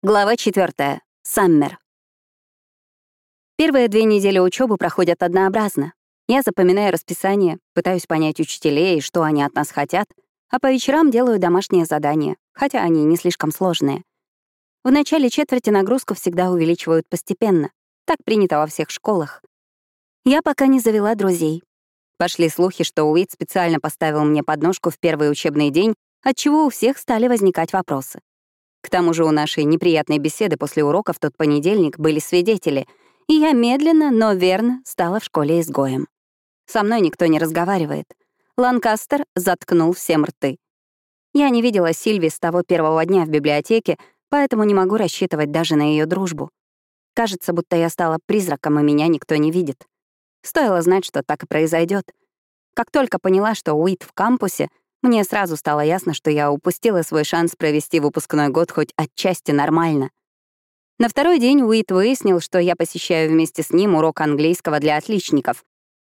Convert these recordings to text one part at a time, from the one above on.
Глава 4. Саммер. Первые две недели учебы проходят однообразно. Я запоминаю расписание, пытаюсь понять учителей, что они от нас хотят, а по вечерам делаю домашние задания, хотя они не слишком сложные. В начале четверти нагрузку всегда увеличивают постепенно. Так принято во всех школах. Я пока не завела друзей. Пошли слухи, что Уит специально поставил мне подножку в первый учебный день, отчего у всех стали возникать вопросы. К тому же у нашей неприятной беседы после урока в тот понедельник были свидетели, и я медленно, но верно стала в школе изгоем. Со мной никто не разговаривает. Ланкастер заткнул всем рты. Я не видела Сильви с того первого дня в библиотеке, поэтому не могу рассчитывать даже на ее дружбу. Кажется, будто я стала призраком, и меня никто не видит. Стоило знать, что так и произойдет. Как только поняла, что Уит в кампусе, мне сразу стало ясно, что я упустила свой шанс провести выпускной год хоть отчасти нормально. На второй день Уит выяснил, что я посещаю вместе с ним урок английского для отличников,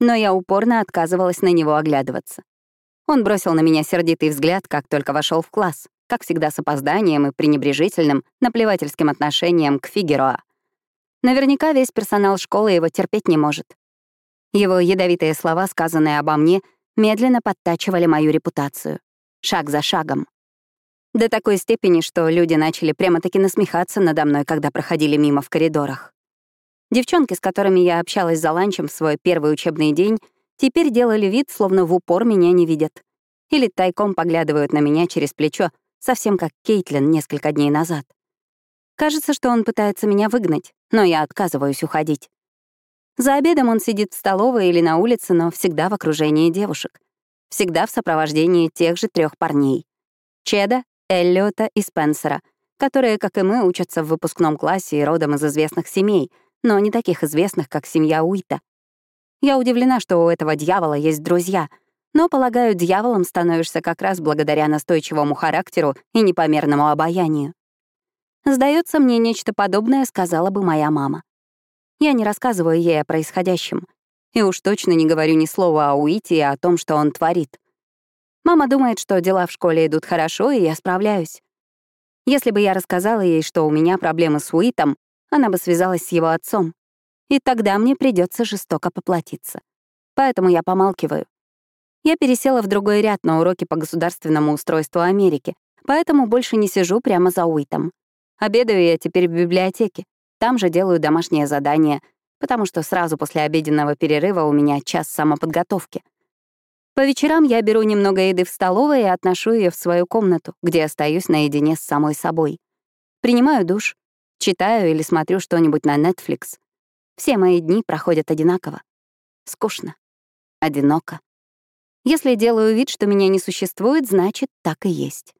но я упорно отказывалась на него оглядываться. Он бросил на меня сердитый взгляд, как только вошел в класс, как всегда с опозданием и пренебрежительным, наплевательским отношением к Фигероа. Наверняка весь персонал школы его терпеть не может. Его ядовитые слова, сказанные обо мне, медленно подтачивали мою репутацию. Шаг за шагом. До такой степени, что люди начали прямо-таки насмехаться надо мной, когда проходили мимо в коридорах. Девчонки, с которыми я общалась за ланчем в свой первый учебный день, теперь делали вид, словно в упор меня не видят. Или тайком поглядывают на меня через плечо, совсем как Кейтлин несколько дней назад. Кажется, что он пытается меня выгнать, но я отказываюсь уходить. За обедом он сидит в столовой или на улице, но всегда в окружении девушек. Всегда в сопровождении тех же трех парней. Чеда, Эллиота и Спенсера, которые, как и мы, учатся в выпускном классе и родом из известных семей, но не таких известных, как семья Уита. Я удивлена, что у этого дьявола есть друзья, но, полагаю, дьяволом становишься как раз благодаря настойчивому характеру и непомерному обаянию. Сдается мне, нечто подобное сказала бы моя мама. Я не рассказываю ей о происходящем. И уж точно не говорю ни слова о Уите и о том, что он творит. Мама думает, что дела в школе идут хорошо, и я справляюсь. Если бы я рассказала ей, что у меня проблемы с Уитом, она бы связалась с его отцом. И тогда мне придется жестоко поплатиться. Поэтому я помалкиваю. Я пересела в другой ряд на уроки по государственному устройству Америки, поэтому больше не сижу прямо за Уитом. Обедаю я теперь в библиотеке. Там же делаю домашнее задание, потому что сразу после обеденного перерыва у меня час самоподготовки. По вечерам я беру немного еды в столовой и отношу ее в свою комнату, где остаюсь наедине с самой собой. Принимаю душ, читаю или смотрю что-нибудь на Netflix. Все мои дни проходят одинаково. Скучно. Одиноко. Если делаю вид, что меня не существует, значит, так и есть.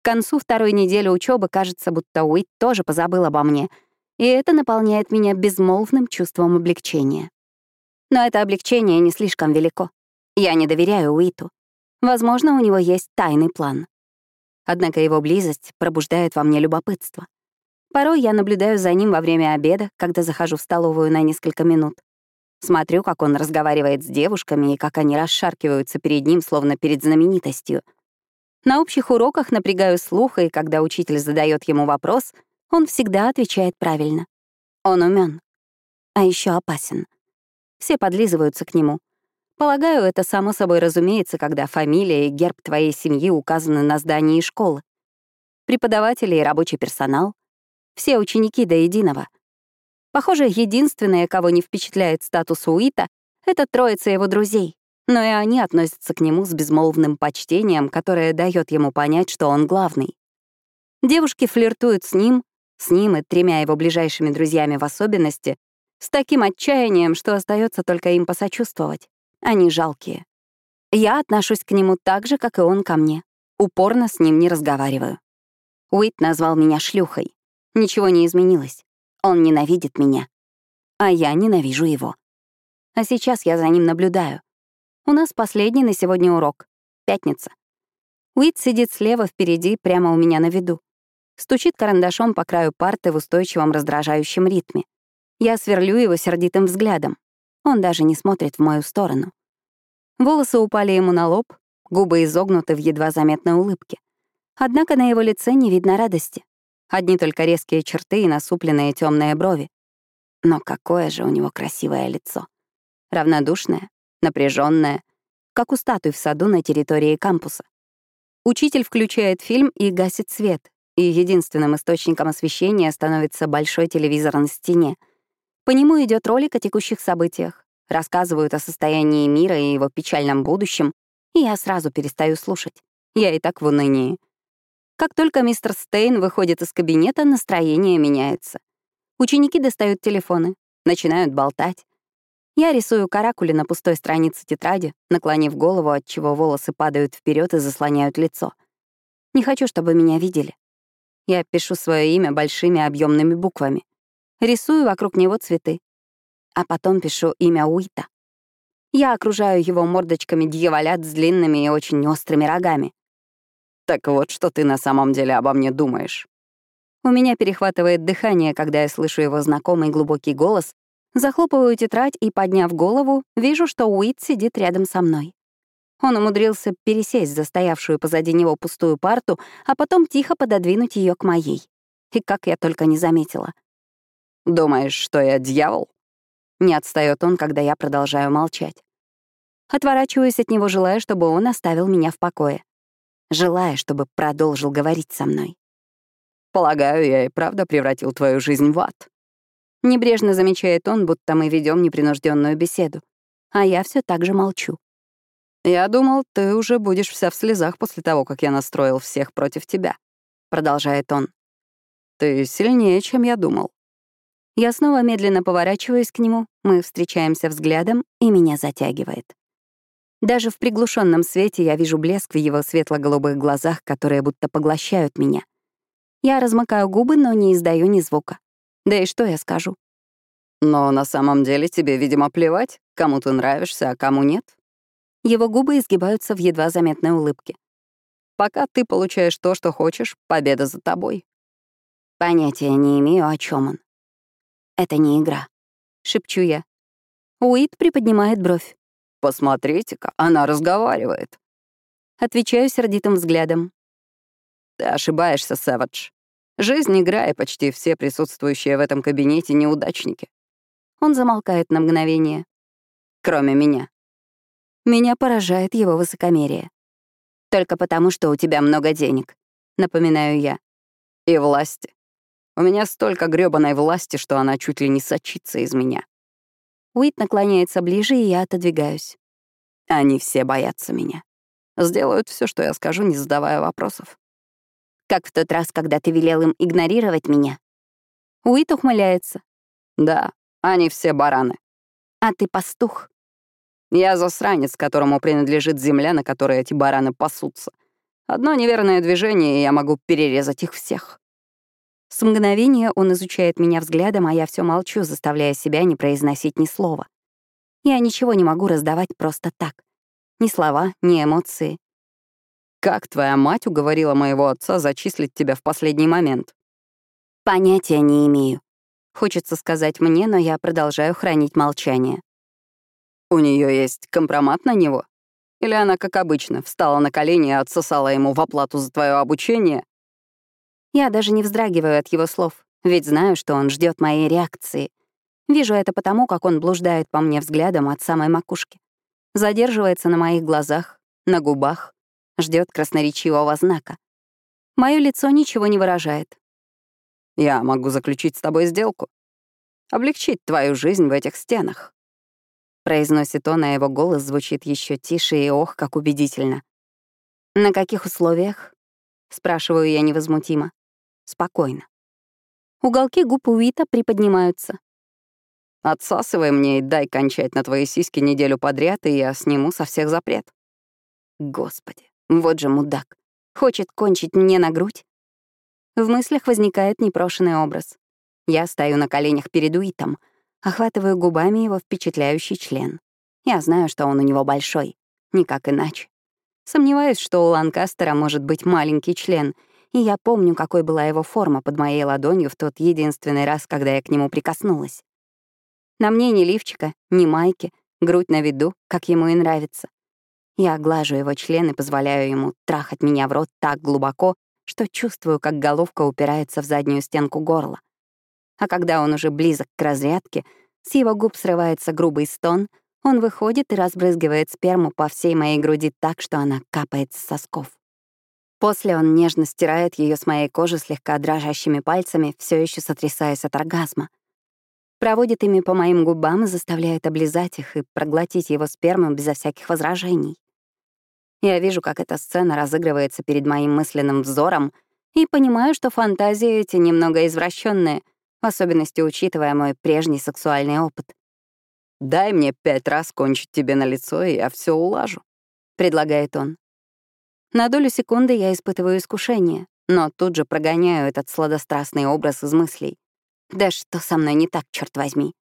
К концу второй недели учебы кажется, будто Уит тоже позабыл обо мне — и это наполняет меня безмолвным чувством облегчения. Но это облегчение не слишком велико. Я не доверяю Уиту. Возможно, у него есть тайный план. Однако его близость пробуждает во мне любопытство. Порой я наблюдаю за ним во время обеда, когда захожу в столовую на несколько минут. Смотрю, как он разговаривает с девушками и как они расшаркиваются перед ним, словно перед знаменитостью. На общих уроках напрягаю слух, и когда учитель задает ему вопрос — он всегда отвечает правильно. Он умен, а еще опасен. Все подлизываются к нему. Полагаю, это само собой разумеется, когда фамилия и герб твоей семьи указаны на здании школы. Преподаватели и рабочий персонал. Все ученики до единого. Похоже, единственное, кого не впечатляет статус Уита, это троица его друзей. Но и они относятся к нему с безмолвным почтением, которое дает ему понять, что он главный. Девушки флиртуют с ним, с ним и тремя его ближайшими друзьями в особенности, с таким отчаянием, что остается только им посочувствовать. Они жалкие. Я отношусь к нему так же, как и он ко мне. Упорно с ним не разговариваю. Уит назвал меня шлюхой. Ничего не изменилось. Он ненавидит меня. А я ненавижу его. А сейчас я за ним наблюдаю. У нас последний на сегодня урок. Пятница. Уит сидит слева впереди, прямо у меня на виду. Стучит карандашом по краю парты в устойчивом раздражающем ритме. Я сверлю его сердитым взглядом. Он даже не смотрит в мою сторону. Волосы упали ему на лоб, губы изогнуты в едва заметной улыбке. Однако на его лице не видно радости. Одни только резкие черты и насупленные темные брови. Но какое же у него красивое лицо. Равнодушное, напряженное, как у статуи в саду на территории кампуса. Учитель включает фильм и гасит свет, и единственным источником освещения становится большой телевизор на стене. По нему идет ролик о текущих событиях, рассказывают о состоянии мира и его печальном будущем, и я сразу перестаю слушать. Я и так в унынии. Как только мистер Стейн выходит из кабинета, настроение меняется. Ученики достают телефоны, начинают болтать. Я рисую каракули на пустой странице тетради, наклонив голову, отчего волосы падают вперед и заслоняют лицо. Не хочу, чтобы меня видели. Я пишу свое имя большими объемными буквами. Рисую вокруг него цветы. А потом пишу имя Уита. Я окружаю его мордочками дьяволят с длинными и очень острыми рогами. Так вот, что ты на самом деле обо мне думаешь. У меня перехватывает дыхание, когда я слышу его знакомый глубокий голос, захлопываю тетрадь и, подняв голову, вижу, что Уит сидит рядом со мной. Он умудрился пересесть за стоявшую позади него пустую парту, а потом тихо пододвинуть ее к моей. И как я только не заметила. «Думаешь, что я дьявол?» Не отстает он, когда я продолжаю молчать. Отворачиваюсь от него, желая, чтобы он оставил меня в покое. Желая, чтобы продолжил говорить со мной. «Полагаю, я и правда превратил твою жизнь в ад». Небрежно замечает он, будто мы ведем непринужденную беседу. А я все так же молчу. «Я думал, ты уже будешь вся в слезах после того, как я настроил всех против тебя», — продолжает он. «Ты сильнее, чем я думал. Я снова медленно поворачиваюсь к нему, мы встречаемся взглядом, и меня затягивает. Даже в приглушенном свете я вижу блеск в его светло-голубых глазах, которые будто поглощают меня. Я размыкаю губы, но не издаю ни звука. Да и что я скажу? Но на самом деле тебе, видимо, плевать, кому ты нравишься, а кому нет. Его губы изгибаются в едва заметной улыбке. Пока ты получаешь то, что хочешь, победа за тобой. Понятия не имею, о чем он. Это не игра. Шепчу я. Уит приподнимает бровь. «Посмотрите-ка, она разговаривает». Отвечаю сердитым взглядом. «Ты ошибаешься, Сэвидж. Жизнь игра, и почти все присутствующие в этом кабинете неудачники». Он замолкает на мгновение. «Кроме меня». Меня поражает его высокомерие. «Только потому, что у тебя много денег», — напоминаю я. «И власти. У меня столько грёбаной власти, что она чуть ли не сочится из меня. Уит наклоняется ближе, и я отодвигаюсь. Они все боятся меня. Сделают все, что я скажу, не задавая вопросов. Как в тот раз, когда ты велел им игнорировать меня. Уит ухмыляется. Да, они все бараны. А ты пастух. Я засранец, которому принадлежит земля, на которой эти бараны пасутся. Одно неверное движение, и я могу перерезать их всех. С мгновения он изучает меня взглядом, а я все молчу, заставляя себя не произносить ни слова. Я ничего не могу раздавать просто так. Ни слова, ни эмоции. «Как твоя мать уговорила моего отца зачислить тебя в последний момент?» «Понятия не имею. Хочется сказать мне, но я продолжаю хранить молчание. «У нее есть компромат на него? Или она, как обычно, встала на колени и отсосала ему в оплату за твое обучение, я даже не вздрагиваю от его слов, ведь знаю, что он ждет моей реакции. Вижу это потому, как он блуждает по мне взглядом от самой макушки. Задерживается на моих глазах, на губах, ждет красноречивого знака. Мое лицо ничего не выражает. «Я могу заключить с тобой сделку. Облегчить твою жизнь в этих стенах», произносит он, а его голос звучит еще тише и ох, как убедительно. «На каких условиях?» — спрашиваю я невозмутимо. Спокойно. Уголки губ Уита приподнимаются. «Отсасывай мне и дай кончать на твои сиськи неделю подряд, и я сниму со всех запрет». Господи, вот же мудак. Хочет кончить мне на грудь? В мыслях возникает непрошенный образ. Я стою на коленях перед Уитом, охватываю губами его впечатляющий член. Я знаю, что он у него большой, никак иначе. Сомневаюсь, что у Ланкастера может быть маленький член — и я помню, какой была его форма под моей ладонью в тот единственный раз, когда я к нему прикоснулась. На мне ни лифчика, ни майки, грудь на виду, как ему и нравится. Я глажу его член и позволяю ему трахать меня в рот так глубоко, что чувствую, как головка упирается в заднюю стенку горла. А когда он уже близок к разрядке, с его губ срывается грубый стон, он выходит и разбрызгивает сперму по всей моей груди так, что она капает с сосков. После он нежно стирает ее с моей кожи слегка дрожащими пальцами, все еще сотрясаясь от оргазма. Проводит ими по моим губам и заставляет облизать их и проглотить его сперму безо всяких возражений. Я вижу, как эта сцена разыгрывается перед моим мысленным взором, и понимаю, что фантазии эти немного извращенные, в особенности учитывая мой прежний сексуальный опыт. «Дай мне пять раз кончить тебе на лицо, и я все улажу», — предлагает он. На долю секунды я испытываю искушение, но тут же прогоняю этот сладострастный образ из мыслей. Да что со мной не так, черт возьми?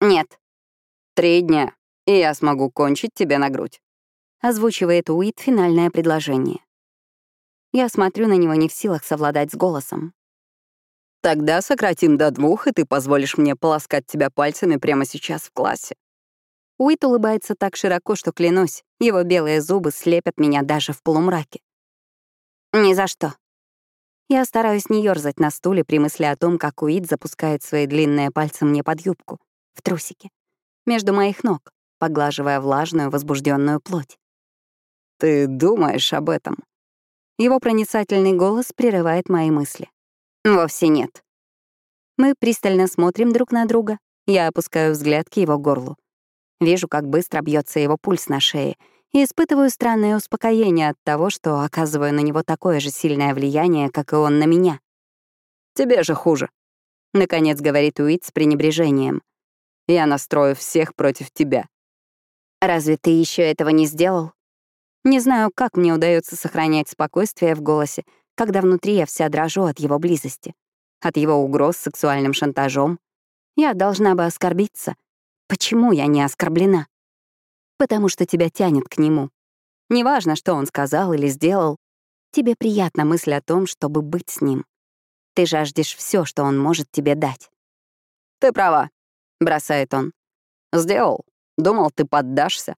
Нет. Три дня, и я смогу кончить тебе на грудь. Озвучивает Уит финальное предложение. Я смотрю на него не в силах совладать с голосом. Тогда сократим до двух, и ты позволишь мне полоскать тебя пальцами прямо сейчас в классе. Уит улыбается так широко, что, клянусь, его белые зубы слепят меня даже в полумраке. Ни за что. Я стараюсь не ёрзать на стуле при мысли о том, как Уит запускает свои длинные пальцы мне под юбку, в трусики, между моих ног, поглаживая влажную, возбужденную плоть. «Ты думаешь об этом?» Его проницательный голос прерывает мои мысли. «Вовсе нет». Мы пристально смотрим друг на друга. Я опускаю взгляд к его горлу. Вижу, как быстро бьется его пульс на шее, и испытываю странное успокоение от того, что оказываю на него такое же сильное влияние, как и он на меня. «Тебе же хуже», — наконец говорит Уит с пренебрежением. «Я настрою всех против тебя». «Разве ты еще этого не сделал?» Не знаю, как мне удается сохранять спокойствие в голосе, когда внутри я вся дрожу от его близости, от его угроз сексуальным шантажом. Я должна бы оскорбиться, Почему я не оскорблена? Потому что тебя тянет к нему. Неважно, что он сказал или сделал, тебе приятна мысль о том, чтобы быть с ним. Ты жаждешь все, что он может тебе дать. «Ты права», — бросает он. «Сделал. Думал, ты поддашься.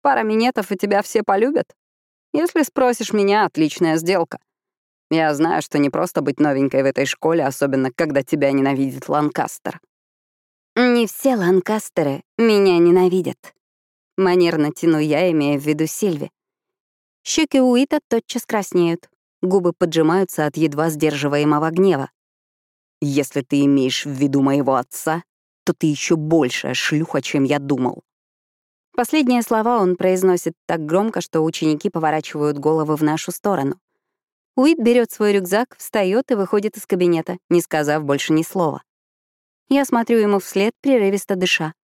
Пара минетов, и тебя все полюбят. Если спросишь меня, отличная сделка. Я знаю, что не просто быть новенькой в этой школе, особенно когда тебя ненавидит Ланкастер. Не все ланкастеры меня ненавидят. Манерно тяну я, имея в виду Сильви. Щеки Уита тотчас краснеют, губы поджимаются от едва сдерживаемого гнева. «Если ты имеешь в виду моего отца, то ты еще большая шлюха, чем я думал». Последние слова он произносит так громко, что ученики поворачивают головы в нашу сторону. Уит берет свой рюкзак, встает и выходит из кабинета, не сказав больше ни слова. Я смотрю ему вслед, прерывисто дыша.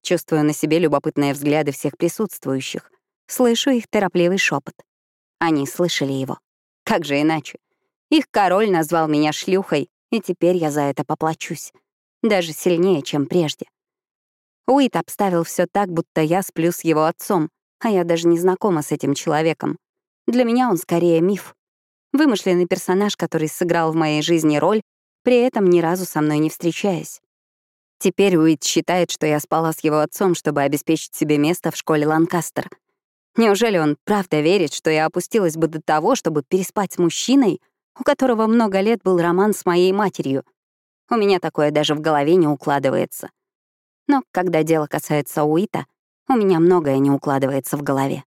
Чувствую на себе любопытные взгляды всех присутствующих. Слышу их торопливый шепот. Они слышали его. Как же иначе? Их король назвал меня шлюхой, и теперь я за это поплачусь. Даже сильнее, чем прежде. Уит обставил все так, будто я сплю с его отцом, а я даже не знакома с этим человеком. Для меня он скорее миф. Вымышленный персонаж, который сыграл в моей жизни роль, при этом ни разу со мной не встречаясь. Теперь Уит считает, что я спала с его отцом, чтобы обеспечить себе место в школе Ланкастер. Неужели он правда верит, что я опустилась бы до того, чтобы переспать с мужчиной, у которого много лет был роман с моей матерью? У меня такое даже в голове не укладывается. Но когда дело касается Уита, у меня многое не укладывается в голове.